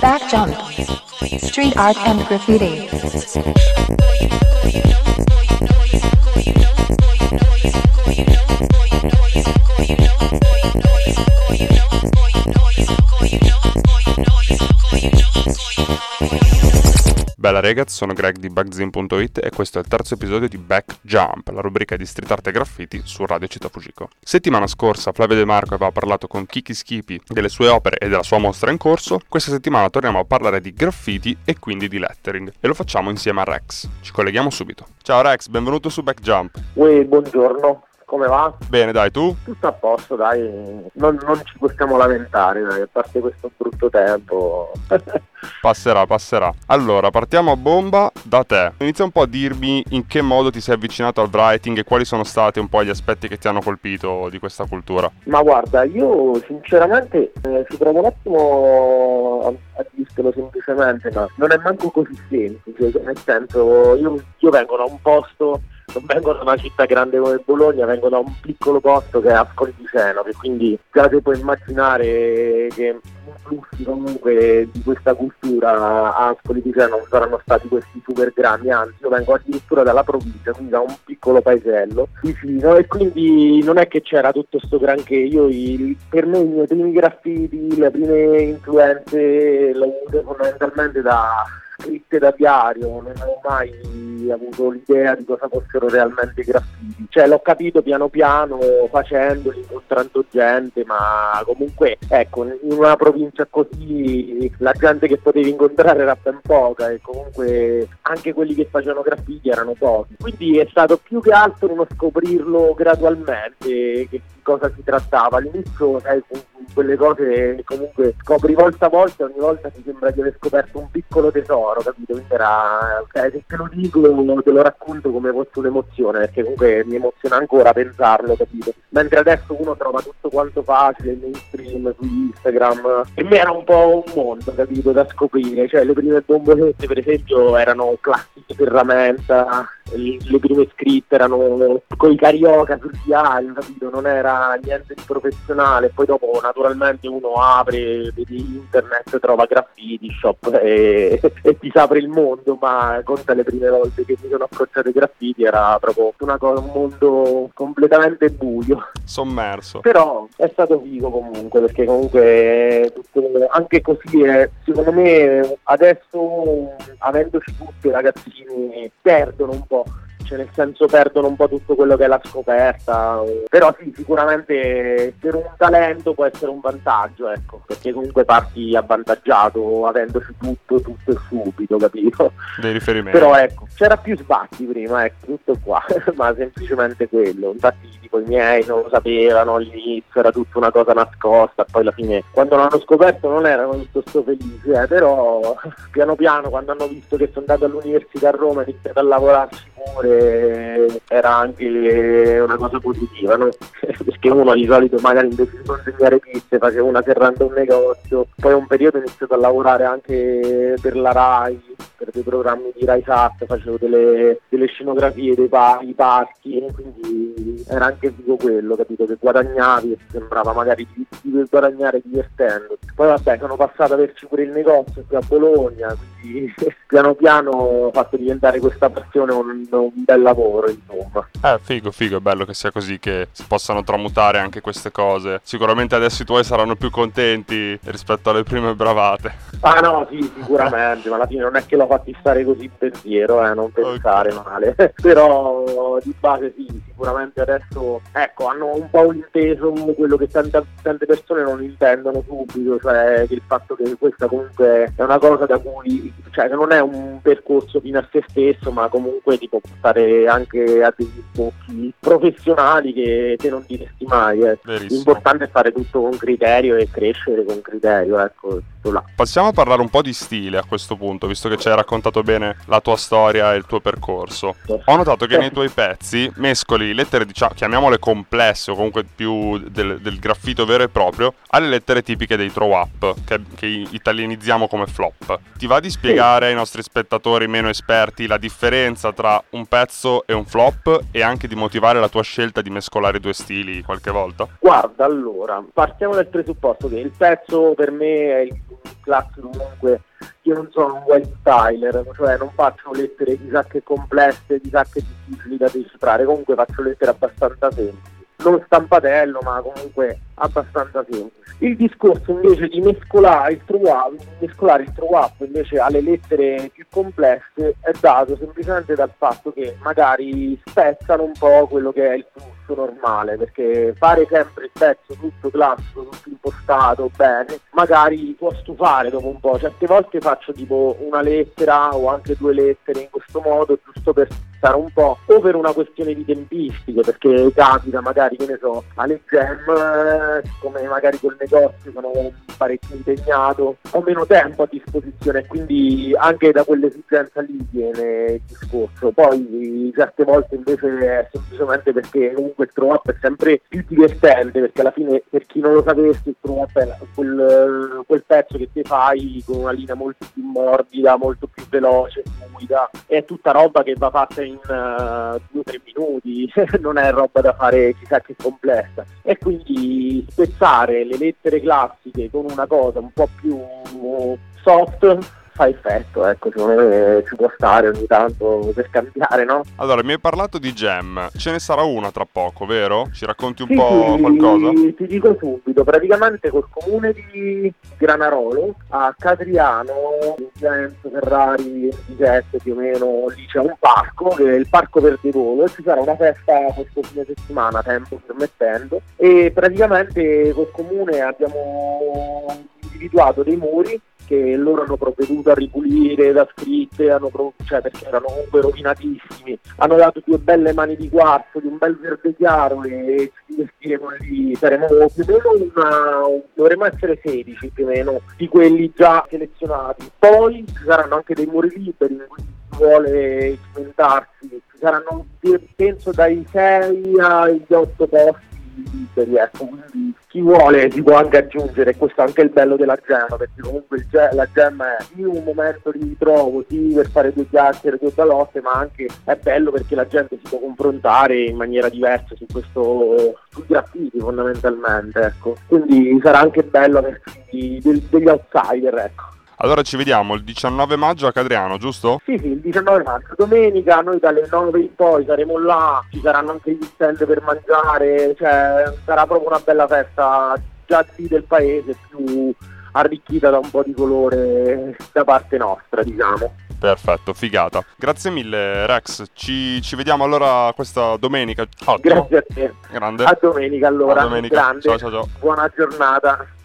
Back jump. Street art and graffiti. Ragazzi, sono Greg di Bugzin.it e questo è il terzo episodio di Back Jump, la rubrica di street art e graffiti su Radio Città Fugico. Settimana scorsa Flavio De Marco aveva parlato con Kiki Schipi delle sue opere e della sua mostra in corso, questa settimana torniamo a parlare di graffiti e quindi di lettering e lo facciamo insieme a Rex. Ci colleghiamo subito. Ciao Rex, benvenuto su Back Jump. Uè, buongiorno, come va? Bene, dai, tu? Tutto a posto, dai, non, non ci possiamo lamentare, dai, a parte questo brutto tempo. Passerà, passerà. Allora, partiamo a bomba da te. Inizia un po' a dirmi in che modo ti sei avvicinato al writing e quali sono stati un po' gli aspetti che ti hanno colpito di questa cultura. Ma guarda, io sinceramente eh, ci provo un attimo a, a dirtelo semplicemente, ma non è manco così semplice, cioè, nel senso io, io vengo da un posto non vengo da una città grande come Bologna, vengo da un piccolo posto che è Ascoli di Seno, che quindi già si può immaginare che influssi comunque di questa cultura a Ascoli di Seno non saranno stati questi super grandi, anzi io vengo addirittura dalla provincia, quindi da un piccolo paesello vicino e quindi non è che c'era tutto sto granché, io i, per me i miei primi graffiti, le prime influenze le ho avute fondamentalmente da scritte da diario, non avevo mai avuto l'idea di cosa fossero realmente i graffiti. Cioè l'ho capito piano piano facendoli, incontrando gente, ma comunque ecco, in una provincia così la gente che potevi incontrare era ben poca e comunque anche quelli che facevano graffiti erano pochi. Quindi è stato più che altro uno scoprirlo gradualmente cosa si trattava. All'inizio sai, quelle cose comunque scopri volta a volta e ogni volta ti sembra di aver scoperto un piccolo tesoro, capito? Quindi era, cioè, se te lo dico te lo racconto come fosse un'emozione, perché comunque mi emoziona ancora pensarlo, capito? Mentre adesso uno trova tutto quanto facile, il mainstream su Instagram, per me era un po' un mondo, capito, da scoprire, cioè le prime bombolette per esempio erano classiche ferramenta, le prime scritte erano con i carioca sul diario, capito? Non era niente di professionale, poi dopo naturalmente uno apre, vede internet, trova graffiti, shop e, e ti si apre il mondo, ma conta le prime volte che mi sono approcciato ai graffiti era proprio una cosa, un mondo completamente buio. Sommerso. Però è stato figo comunque, perché comunque tutto, anche così è, secondo me adesso avendoci tutti i ragazzini perdono un po' cioè nel senso perdono un po' tutto quello che è la scoperta, però sì, sicuramente per un talento può essere un vantaggio, ecco, perché comunque parti avvantaggiato avendoci tutto, tutto e subito, capito? Dei riferimenti. Però ecco, c'era più sbatti prima, ecco, tutto qua, ma semplicemente quello, infatti tipo i miei non lo sapevano all'inizio, era tutta una cosa nascosta, poi alla fine quando l'hanno scoperto non erano tutto sto felici, eh, però piano piano quando hanno visto che sono andato all'università a Roma e iniziato a lavorarci pure era anche una cosa positiva, no? perché uno di solito magari invece di consegnare piste faceva una serranda un negozio, poi un periodo ho iniziato a lavorare anche per la RAI, per dei programmi di Rai Sat, facevo delle, delle scenografie dei parchi, parchi, quindi era anche figo quello, capito? Che guadagnavi e sembrava magari di, di guadagnare divertendoti. Poi vabbè sono passato ad averci pure il negozio qui a Bologna, quindi piano piano ho fatto diventare questa passione un, un bel lavoro, insomma. Eh, figo, figo, è bello che sia così, che si possano tramutare anche queste cose. Sicuramente adesso i tuoi saranno più contenti rispetto alle prime bravate. Ah no, sì, sicuramente, ma alla fine non è che l'ho fatti stare così pensiero, eh, non pensare okay. male. Però di base sì, sicuramente adesso, ecco, hanno un po' inteso quello che tante, tante persone non intendono subito, cioè il fatto che questa comunque è una cosa da cui, cioè che non è un percorso fino a se stesso, ma comunque ti può portare anche a degli sbocchi professionali che te non diresti mai. Eh. L'importante è fare tutto con criterio e crescere con criterio, ecco, là. Passiamo a parlare un po' di stile a questo punto, visto che ci hai raccontato bene la tua storia e il tuo percorso. Ho notato che nei tuoi pezzi mescoli lettere, diciamo, chiamiamole complesse o comunque più del, del graffito vero e proprio, alle lettere tipiche dei throw up, che, che italianizziamo come flop. Ti va di spiegare sì. ai nostri spettatori meno esperti la differenza tra un pezzo è un flop e anche di motivare la tua scelta di mescolare i due stili qualche volta? Guarda, allora, partiamo dal presupposto che il pezzo per me è il classico comunque io non sono un wild styler, cioè non faccio lettere chissà che complesse, chissà che difficili da decifrare, comunque faccio lettere abbastanza semplici non stampatello ma comunque abbastanza semplice. Il discorso invece di mescolare il true up, mescolare il true up invece alle lettere più complesse è dato semplicemente dal fatto che magari spezzano un po' quello che è il flusso normale, perché fare sempre il pezzo tutto classico, tutto impostato bene, magari può stufare dopo un po'. Certe volte faccio tipo una lettera o anche due lettere in questo modo, giusto per stare un po', o per una questione di tempistiche, perché capita magari, che ne so, alle gem, eh, come magari col negozio sono parecchio impegnato, ho meno tempo a disposizione, quindi anche da quell'esigenza lì viene il discorso. Poi certe volte invece è semplicemente perché comunque il throw up è sempre più divertente, perché alla fine per chi non lo sapesse il throw up è quel, quel pezzo che ti fai con una linea molto più morbida, molto più veloce, fluida, è tutta roba che va fatta in uh, due o tre minuti, non è roba da fare chissà che complessa. E quindi spezzare le lettere classiche con una cosa un po' più soft fa effetto, ecco, secondo me ci può stare ogni tanto per cambiare, no? Allora, mi hai parlato di Gem, ce ne sarà una tra poco, vero? Ci racconti un sì, po' qualcosa? Ti dico subito, praticamente col comune di Granarolo a Cadriano, Genzo, Ferrari 27 più o meno, lì c'è un parco che è il Parco Verde Volo e ci sarà una festa questo fine settimana, tempo permettendo, e praticamente col comune abbiamo individuato dei muri che loro hanno provveduto a ripulire da scritte, hanno prov- cioè perché erano comunque rovinatissimi, hanno dato due belle mani di quarzo, di un bel verde chiaro e ci divertiremo lì, saremo più o meno una, dovremmo essere 16 più o meno di quelli già selezionati. Poi ci saranno anche dei muri liberi in cui si vuole cimentarsi, ci saranno penso dai 6 ai 8 posti liberi, ecco, chi vuole si può anche aggiungere, questo è anche il bello della gemma, perché comunque ge- la gemma è sì un momento di ritrovo, sì per fare due chiacchiere, due balotte, ma anche è bello perché la gente si può confrontare in maniera diversa su questo, sui graffiti fondamentalmente, ecco. Quindi sarà anche bello averci degli outsider, ecco. Allora ci vediamo il 19 maggio a Cadriano, giusto? Sì, sì, il 19 maggio, domenica, noi dalle 9 in poi saremo là, ci saranno anche gli stand per mangiare, cioè sarà proprio una bella festa già qui del paese, più arricchita da un po' di colore da parte nostra, diciamo. Perfetto, figata. Grazie mille Rex, ci, ci vediamo allora questa domenica. Ottimo. Grazie a te. Grande. A domenica allora. A domenica. Grande. Ciao ciao ciao. Buona giornata.